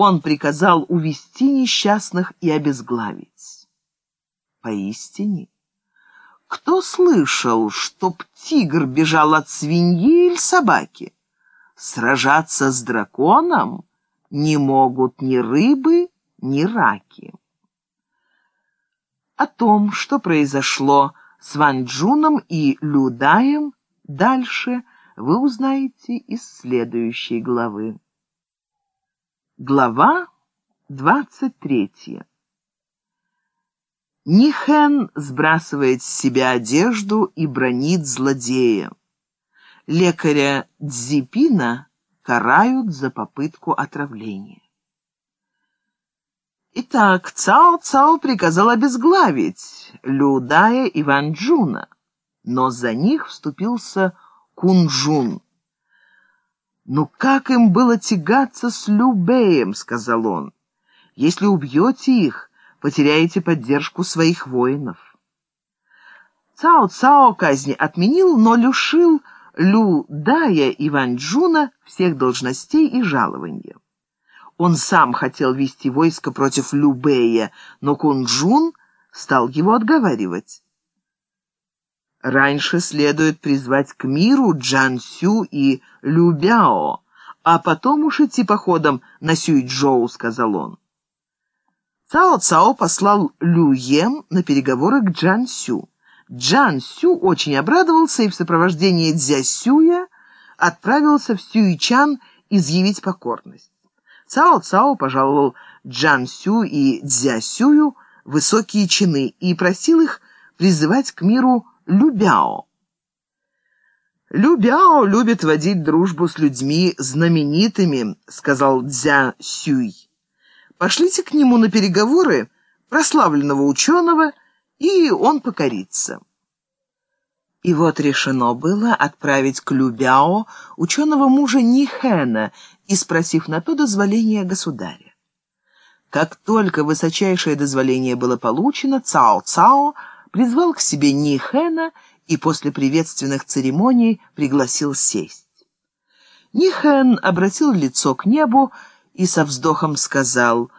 он приказал увести несчастных и обезглавить. Поистине, кто слышал, чтоб тигр бежал от свиньи или собаки? Сражаться с драконом не могут ни рыбы, ни раки. О том, что произошло с Ван Джуном и Людаем, дальше вы узнаете из следующей главы. Глава двадцать третья. Нихен сбрасывает с себя одежду и бронит злодея. Лекаря Дзипина карают за попытку отравления. Итак, Цао-Цао приказал обезглавить Людая и Ван Джуна, но за них вступился Кун Жун. «Ну как им было тягаться с Любеем?» — сказал он. «Если убьете их, потеряете поддержку своих воинов». Цао Цао казни отменил, но лишил Лю Дая и Ван Чжуна всех должностей и жалования. Он сам хотел вести войско против Лю Бэя, но Кунжун стал его отговаривать. Раньше следует призвать к миру Джан Сю и Любяо, а потом уж идти походом на Сюйчжоу, сказал он. Цао Цао послал Лю Ем на переговоры к Джан Сю. Джан Сю очень обрадовался и в сопровождении Дзя Сюя отправился в Сюйчан изъявить покорность. Цао Цао пожаловал Джан Сю и Дзя Сюю высокие чины и просил их призывать к миру Любяо. «Любяо любит водить дружбу с людьми знаменитыми», — сказал Дзя Сюй. «Пошлите к нему на переговоры прославленного ученого, и он покорится». И вот решено было отправить к Любяо ученого мужа Нихена и спросив на то дозволение государя. Как только высочайшее дозволение было получено, Цао-Цао призвал к себе Нихена и после приветственных церемоний пригласил сесть. Нихен обратил лицо к небу и со вздохом сказал,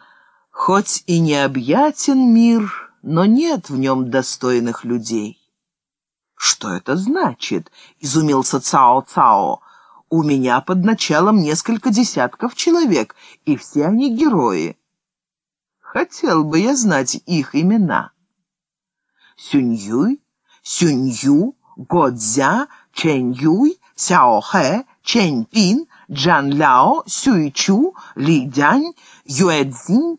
«Хоть и необъятен мир, но нет в нем достойных людей». «Что это значит?» — изумился Цао-Цао. «У меня под началом несколько десятков человек, и все они герои. Хотел бы я знать их имена». Сюньюй, Сюнью, Годзя, Чэнь-Юй, Сяо-Хэ, Чэнь-Пин, Джан Сюй-Чу, Ли Дянь, Юэцзинь,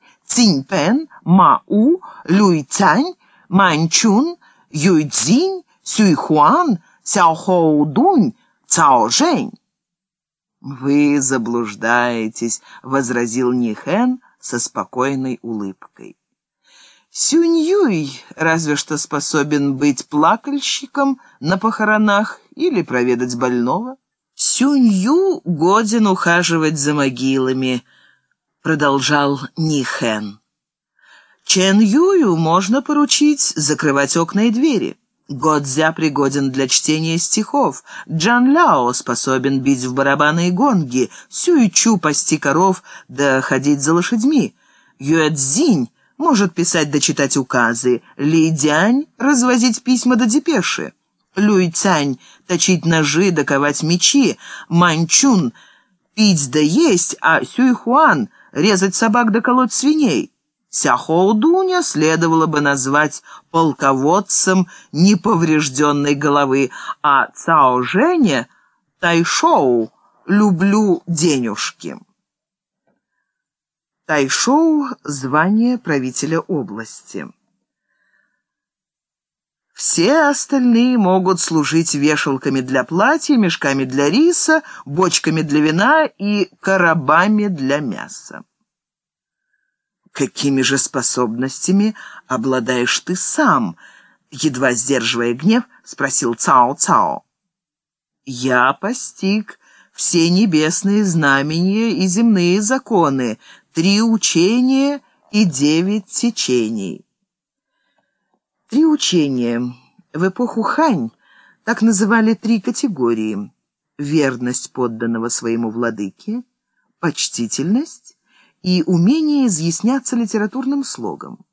Ма-У, Люй-Цянь, Манчун, Юй-Цзинь, Сюй-Хуан, Сяо-Хоу-Дунь, Цао-Жэнь. «Вы заблуждаетесь», — возразил Нихэн со спокойной улыбкой. Сюнь-Юй разве что способен быть плакальщиком на похоронах или проведать больного. Сюнь-Ю годен ухаживать за могилами, продолжал Нихэн. Чен-Юю можно поручить закрывать окна и двери. Годзя пригоден для чтения стихов. Джан Ляо способен бить в барабаны и гонги. Сюй-Чу пасти коров да ходить за лошадьми. Юэцзинь может писать да читать указы, Ли Дянь — развозить письма до депеши, Люй Цянь — точить ножи да ковать мечи, Манчун — пить да есть, а Сюй Хуан — резать собак да колоть свиней. Сяхоу Дуня следовало бы назвать полководцем неповрежденной головы, а Цао Женя — Тайшоу — люблю денежки. Тайшоу – звание правителя области. Все остальные могут служить вешалками для платья, мешками для риса, бочками для вина и коробами для мяса. Какими же способностями обладаешь ты сам? Едва сдерживая гнев, спросил Цао-Цао. Я постиг все небесные знамения и земные законы, три учения и девять течений. Три учения. В эпоху Хань так называли три категории. Верность подданного своему владыке, почтительность и умение изъясняться литературным слогом.